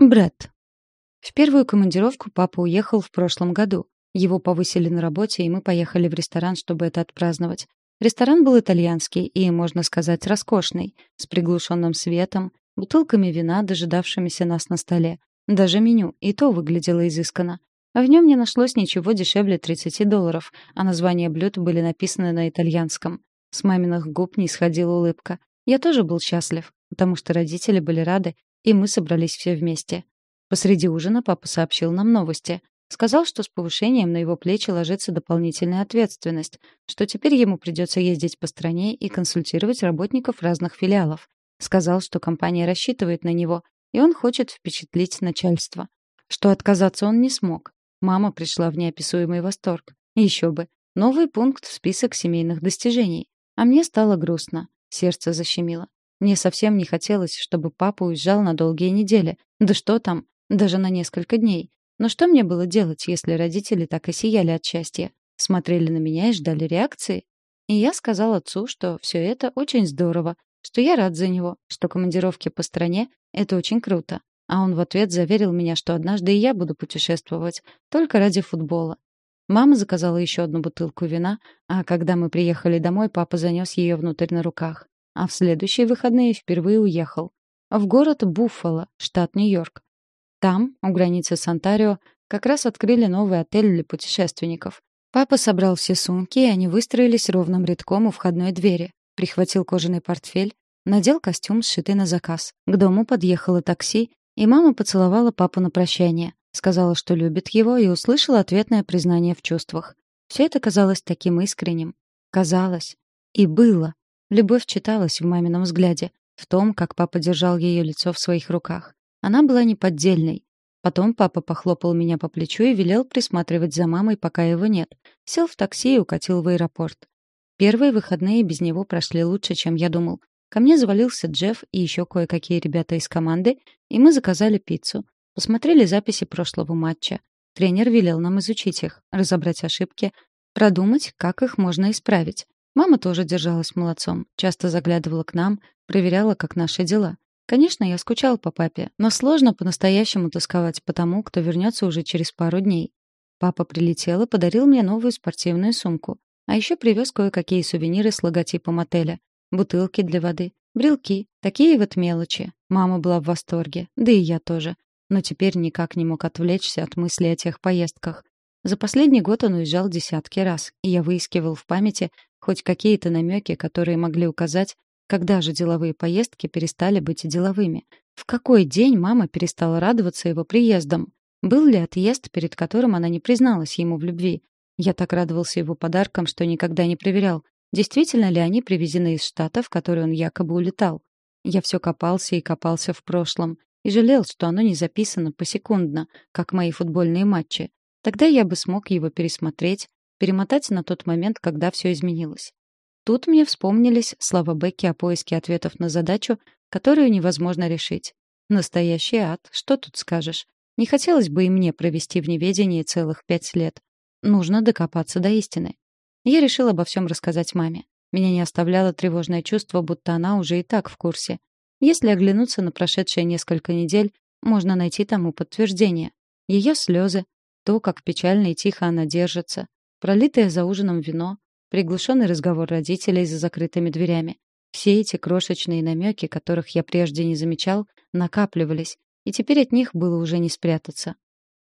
Брэд. В первую командировку папа уехал в прошлом году. Его повысили на работе, и мы поехали в ресторан, чтобы это отпраздновать. Ресторан был итальянский и, можно сказать, роскошный, с приглушенным светом, бутылками вина, дожидавшимися нас на столе. Даже меню и то выглядело изысканно. В нем не нашлось ничего дешевле 30 долларов, а названия блюд были написаны на итальянском. С маминых губ не сходила улыбка. Я тоже был счастлив, потому что родители были рады, и мы собрались все вместе. Посреди ужина папа сообщил нам новости. Сказал, что с повышением на его плечи ложится дополнительная ответственность, что теперь ему придется ездить по стране и консультировать работников разных филиалов. Сказал, что компания рассчитывает на него, и он хочет впечатлить начальство. Что отказаться он не смог. Мама пришла в неописуемый восторг. Еще бы. Новый пункт в список семейных достижений. А мне стало грустно. Сердце защемило. Мне совсем не хотелось, чтобы папа уезжал на долгие недели. Да что там, даже на несколько дней. Но что мне было делать, если родители так и сияли от счастья? Смотрели на меня и ждали реакции? И я сказал отцу, что все это очень здорово, что я рад за него, что командировки по стране — это очень круто. А он в ответ заверил меня, что однажды и я буду путешествовать, только ради футбола. Мама заказала еще одну бутылку вина, а когда мы приехали домой, папа занес ее внутрь на руках а в следующие выходные впервые уехал. В город Буффало, штат Нью-Йорк. Там, у границы с Онтарио, как раз открыли новый отель для путешественников. Папа собрал все сумки, и они выстроились ровным рядком у входной двери. Прихватил кожаный портфель, надел костюм, сшитый на заказ. К дому подъехало такси, и мама поцеловала папу на прощание. Сказала, что любит его, и услышала ответное признание в чувствах. Все это казалось таким искренним. Казалось. И было. Любовь читалась в мамином взгляде, в том, как папа держал ее лицо в своих руках. Она была неподдельной. Потом папа похлопал меня по плечу и велел присматривать за мамой, пока его нет. Сел в такси и укатил в аэропорт. Первые выходные без него прошли лучше, чем я думал. Ко мне завалился Джефф и еще кое-какие ребята из команды, и мы заказали пиццу. Посмотрели записи прошлого матча. Тренер велел нам изучить их, разобрать ошибки, продумать, как их можно исправить. Мама тоже держалась молодцом, часто заглядывала к нам, проверяла, как наши дела. Конечно, я скучал по папе, но сложно по-настоящему тосковать по тому, кто вернется уже через пару дней. Папа прилетел и подарил мне новую спортивную сумку. А еще привез кое-какие сувениры с логотипом отеля. Бутылки для воды, брелки, такие вот мелочи. Мама была в восторге, да и я тоже. Но теперь никак не мог отвлечься от мысли о тех поездках. За последний год он уезжал десятки раз, и я выискивал в памяти хоть какие-то намеки, которые могли указать, когда же деловые поездки перестали быть деловыми. В какой день мама перестала радоваться его приездам? Был ли отъезд, перед которым она не призналась ему в любви? Я так радовался его подаркам, что никогда не проверял, действительно ли они привезены из штата, в который он якобы улетал. Я все копался и копался в прошлом, и жалел, что оно не записано посекундно, как мои футбольные матчи. Тогда я бы смог его пересмотреть, перемотать на тот момент, когда все изменилось. Тут мне вспомнились слова Бекки о поиске ответов на задачу, которую невозможно решить. Настоящий ад, что тут скажешь? Не хотелось бы и мне провести в неведении целых пять лет. Нужно докопаться до истины. Я решил обо всем рассказать маме. Меня не оставляло тревожное чувство, будто она уже и так в курсе. Если оглянуться на прошедшие несколько недель, можно найти тому подтверждение. Ее слезы, то, как печально и тихо она держится, пролитое за ужином вино, приглушенный разговор родителей за закрытыми дверями. Все эти крошечные намеки, которых я прежде не замечал, накапливались, и теперь от них было уже не спрятаться.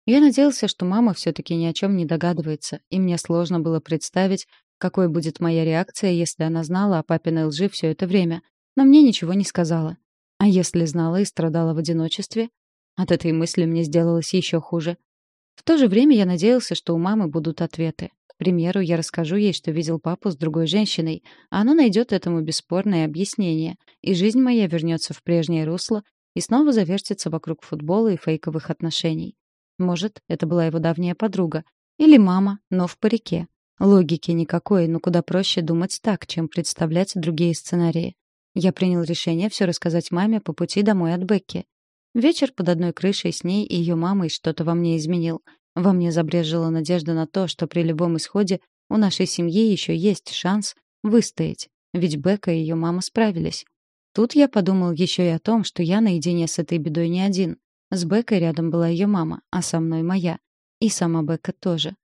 Я надеялся, что мама все-таки ни о чем не догадывается, и мне сложно было представить, какой будет моя реакция, если она знала о папиной лжи все это время, но мне ничего не сказала. А если знала и страдала в одиночестве? От этой мысли мне сделалось еще хуже. В то же время я надеялся, что у мамы будут ответы. К примеру, я расскажу ей, что видел папу с другой женщиной, а она найдет этому бесспорное объяснение, и жизнь моя вернется в прежнее русло и снова завертится вокруг футбола и фейковых отношений. Может, это была его давняя подруга. Или мама, но в парике. Логики никакой, но куда проще думать так, чем представлять другие сценарии. Я принял решение все рассказать маме по пути домой от Бекки. Вечер под одной крышей с ней и ее мамой что-то во мне изменил. Во мне забрежила надежда на то, что при любом исходе у нашей семьи еще есть шанс выстоять. Ведь Бека и ее мама справились. Тут я подумал еще и о том, что я наедине с этой бедой не один. С Беккой рядом была ее мама, а со мной моя. И сама Бекка тоже.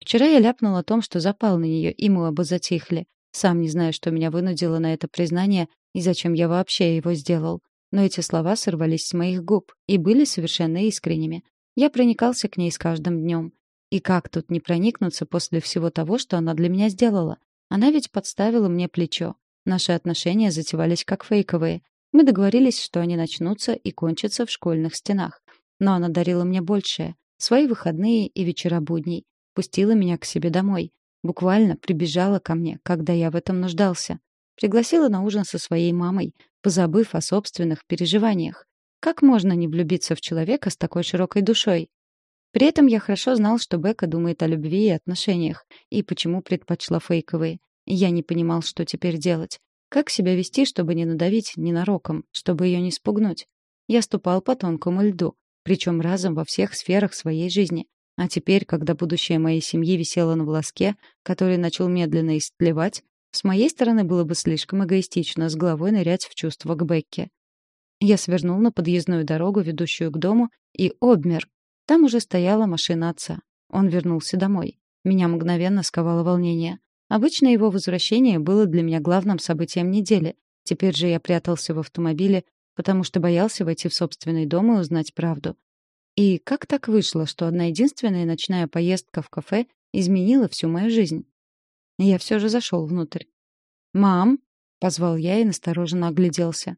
Вчера я ляпнул о том, что запал на нее, и мы оба затихли. Сам не знаю, что меня вынудило на это признание и зачем я вообще его сделал. Но эти слова сорвались с моих губ и были совершенно искренними. Я проникался к ней с каждым днем. И как тут не проникнуться после всего того, что она для меня сделала? Она ведь подставила мне плечо. Наши отношения затевались как фейковые. Мы договорились, что они начнутся и кончатся в школьных стенах. Но она дарила мне большее. Свои выходные и вечера будней. Пустила меня к себе домой. Буквально прибежала ко мне, когда я в этом нуждался. Пригласила на ужин со своей мамой, позабыв о собственных переживаниях. Как можно не влюбиться в человека с такой широкой душой? При этом я хорошо знал, что Бека думает о любви и отношениях, и почему предпочла фейковые. Я не понимал, что теперь делать. Как себя вести, чтобы не надавить ненароком, чтобы ее не спугнуть? Я ступал по тонкому льду, причем разом во всех сферах своей жизни. А теперь, когда будущее моей семьи висело на волоске, который начал медленно истлевать, с моей стороны было бы слишком эгоистично с головой нырять в чувства к Бекке. Я свернул на подъездную дорогу, ведущую к дому, и обмер. Там уже стояла машина отца. Он вернулся домой. Меня мгновенно сковало волнение. Обычно его возвращение было для меня главным событием недели. Теперь же я прятался в автомобиле, потому что боялся войти в собственный дом и узнать правду. И как так вышло, что одна единственная ночная поездка в кафе изменила всю мою жизнь? Я все же зашел внутрь. «Мам!» — позвал я и настороженно огляделся.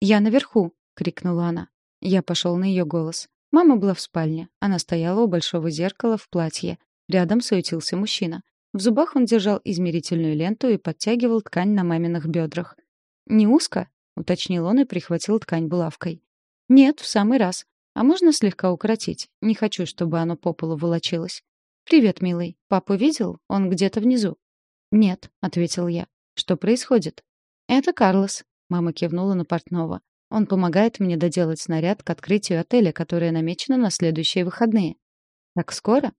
«Я наверху!» — крикнула она. Я пошел на ее голос. Мама была в спальне. Она стояла у большого зеркала в платье. Рядом суетился мужчина. В зубах он держал измерительную ленту и подтягивал ткань на маминых бедрах. «Не узко?» — уточнил он и прихватил ткань булавкой. «Нет, в самый раз. А можно слегка укоротить? Не хочу, чтобы оно по полу волочилось». «Привет, милый. Папу видел? Он где-то внизу». «Нет», — ответил я. «Что происходит?» «Это Карлос», — мама кивнула на портного. «Он помогает мне доделать снаряд к открытию отеля, которое намечено на следующие выходные». «Так скоро?»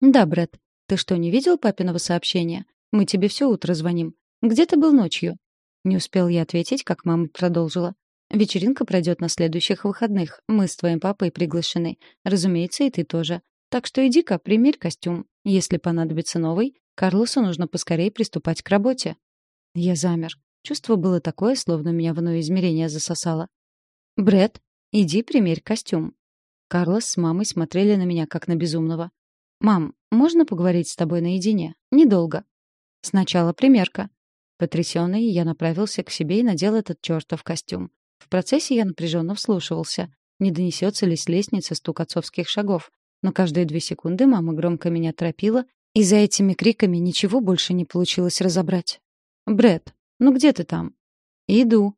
«Да, Брэд. Ты что, не видел папиного сообщения? Мы тебе все утро звоним. Где ты был ночью?» Не успел я ответить, как мама продолжила. «Вечеринка пройдет на следующих выходных. Мы с твоим папой приглашены. Разумеется, и ты тоже. Так что иди-ка, примерь костюм. Если понадобится новый, Карлосу нужно поскорее приступать к работе». Я замер. Чувство было такое, словно меня в иное измерение засосало. Бред, иди примерь костюм». Карлос с мамой смотрели на меня, как на безумного. «Мам, можно поговорить с тобой наедине? Недолго». «Сначала примерка». Потрясённый, я направился к себе и надел этот чёртов костюм. В процессе я напряженно вслушивался. Не донесется ли с лестницы стук отцовских шагов? Но каждые две секунды мама громко меня торопила, и за этими криками ничего больше не получилось разобрать. Бред, ну где ты там?» «Иду».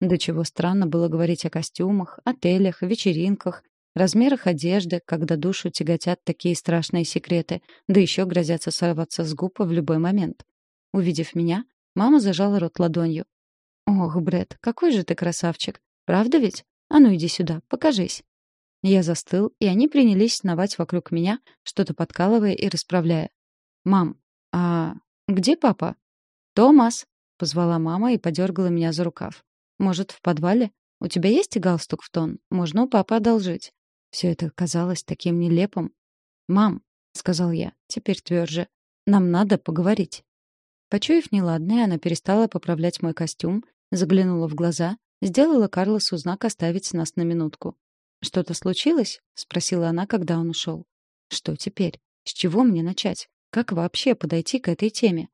До чего странно было говорить о костюмах, отелях, вечеринках, размерах одежды, когда душу тяготят такие страшные секреты, да еще грозятся сорваться с губ в любой момент. Увидев меня, мама зажала рот ладонью. «Ох, Бред, какой же ты красавчик! Правда ведь? А ну иди сюда, покажись!» Я застыл, и они принялись сновать вокруг меня, что-то подкалывая и расправляя. «Мам, а где папа?» «Томас!» — позвала мама и подергала меня за рукав. «Может, в подвале? У тебя есть галстук в тон? Можно у папы одолжить». Все это казалось таким нелепым. «Мам», — сказал я, теперь тверже, — «нам надо поговорить». Почуяв неладное, она перестала поправлять мой костюм, заглянула в глаза, сделала Карлосу знак оставить нас на минутку. «Что-то случилось?» — спросила она, когда он ушел. «Что теперь? С чего мне начать? Как вообще подойти к этой теме?»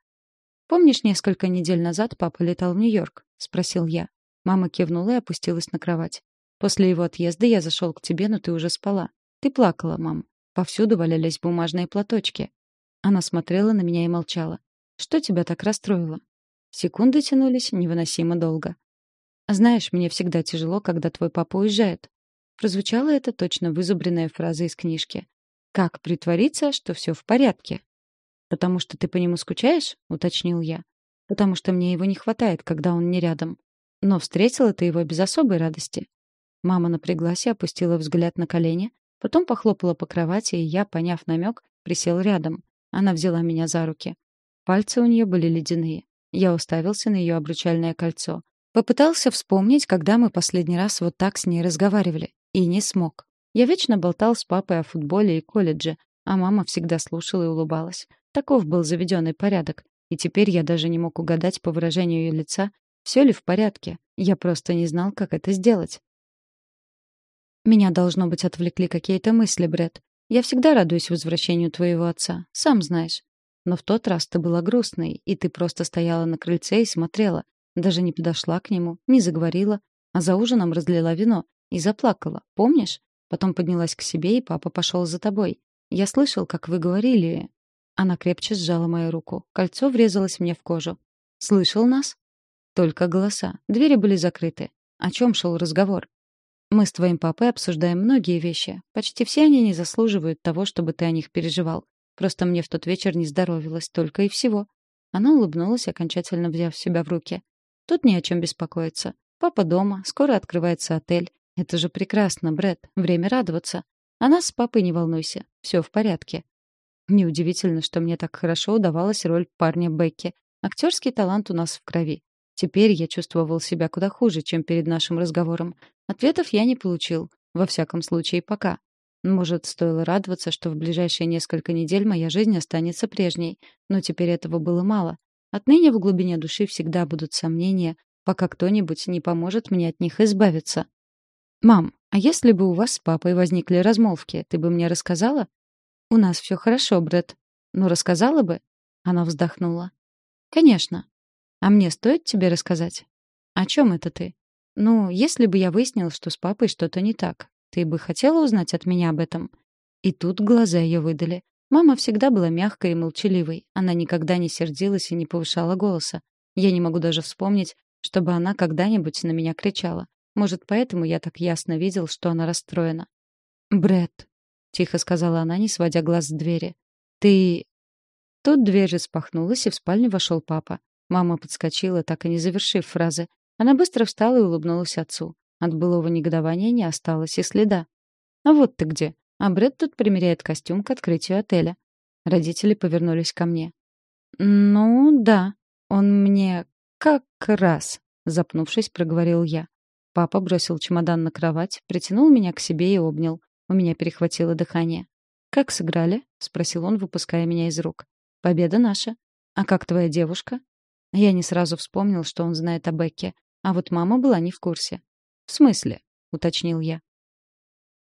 «Помнишь, несколько недель назад папа летал в Нью-Йорк?» — спросил я. Мама кивнула и опустилась на кровать. После его отъезда я зашел к тебе, но ты уже спала. Ты плакала, мам. Повсюду валялись бумажные платочки. Она смотрела на меня и молчала. Что тебя так расстроило? Секунды тянулись невыносимо долго. Знаешь, мне всегда тяжело, когда твой папа уезжает. Прозвучала это точно вызубренная фраза из книжки. Как притвориться, что все в порядке? Потому что ты по нему скучаешь? уточнил я. Потому что мне его не хватает, когда он не рядом. Но встретила ты его без особой радости. Мама напряглась и опустила взгляд на колени, потом похлопала по кровати, и я, поняв намек, присел рядом. Она взяла меня за руки. Пальцы у нее были ледяные. Я уставился на ее обручальное кольцо. Попытался вспомнить, когда мы последний раз вот так с ней разговаривали. И не смог. Я вечно болтал с папой о футболе и колледже, а мама всегда слушала и улыбалась. Таков был заведенный порядок. И теперь я даже не мог угадать по выражению ее лица, все ли в порядке. Я просто не знал, как это сделать. Меня, должно быть, отвлекли какие-то мысли, Бред. Я всегда радуюсь возвращению твоего отца, сам знаешь. Но в тот раз ты была грустной, и ты просто стояла на крыльце и смотрела. Даже не подошла к нему, не заговорила, а за ужином разлила вино и заплакала, помнишь? Потом поднялась к себе, и папа пошел за тобой. Я слышал, как вы говорили. Она крепче сжала мою руку. Кольцо врезалось мне в кожу. Слышал нас? Только голоса. Двери были закрыты. О чем шел разговор? Мы с твоим папой обсуждаем многие вещи. Почти все они не заслуживают того, чтобы ты о них переживал. Просто мне в тот вечер не здоровилось только и всего. Она улыбнулась, окончательно взяв себя в руки. Тут не о чем беспокоиться. Папа дома, скоро открывается отель. Это же прекрасно, Брэд. Время радоваться. А нас с папой не волнуйся. Все в порядке. Неудивительно, что мне так хорошо удавалась роль парня Бекки. Актерский талант у нас в крови. Теперь я чувствовал себя куда хуже, чем перед нашим разговором. Ответов я не получил. Во всяком случае, пока. Может, стоило радоваться, что в ближайшие несколько недель моя жизнь останется прежней. Но теперь этого было мало. Отныне в глубине души всегда будут сомнения, пока кто-нибудь не поможет мне от них избавиться. «Мам, а если бы у вас с папой возникли размолвки, ты бы мне рассказала?» «У нас все хорошо, Брэд. Ну, рассказала бы?» Она вздохнула. «Конечно. А мне стоит тебе рассказать?» «О чем это ты?» «Ну, если бы я выяснил, что с папой что-то не так, ты бы хотела узнать от меня об этом?» И тут глаза ее выдали. Мама всегда была мягкой и молчаливой. Она никогда не сердилась и не повышала голоса. Я не могу даже вспомнить, чтобы она когда-нибудь на меня кричала. Может, поэтому я так ясно видел, что она расстроена. Бред, — тихо сказала она, не сводя глаз с двери. «Ты...» Тут дверь распахнулась, и в спальню вошел папа. Мама подскочила, так и не завершив фразы. Она быстро встала и улыбнулась отцу. От былого негодования не осталось и следа. «А вот ты где!» А Брэд тут примеряет костюм к открытию отеля. Родители повернулись ко мне. «Ну, да. Он мне как раз», — запнувшись, проговорил я. Папа бросил чемодан на кровать, притянул меня к себе и обнял. У меня перехватило дыхание. «Как сыграли?» — спросил он, выпуская меня из рук. «Победа наша. А как твоя девушка?» Я не сразу вспомнил, что он знает о Бекке, а вот мама была не в курсе. «В смысле?» — уточнил я.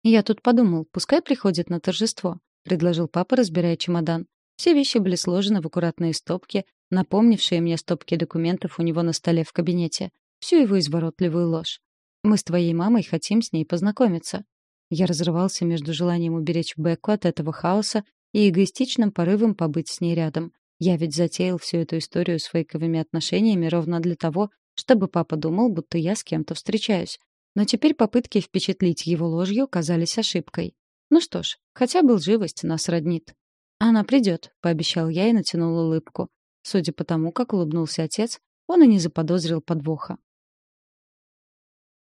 «Я тут подумал, пускай приходит на торжество», — предложил папа, разбирая чемодан. Все вещи были сложены в аккуратные стопки, напомнившие мне стопки документов у него на столе в кабинете. Всю его изворотливую ложь. «Мы с твоей мамой хотим с ней познакомиться. Я разрывался между желанием уберечь Бекку от этого хаоса и эгоистичным порывом побыть с ней рядом. Я ведь затеял всю эту историю с фейковыми отношениями ровно для того, чтобы папа думал, будто я с кем-то встречаюсь. Но теперь попытки впечатлить его ложью казались ошибкой. Ну что ж, хотя бы лживость нас роднит. «Она придет», — пообещал я и натянул улыбку. Судя по тому, как улыбнулся отец, он и не заподозрил подвоха.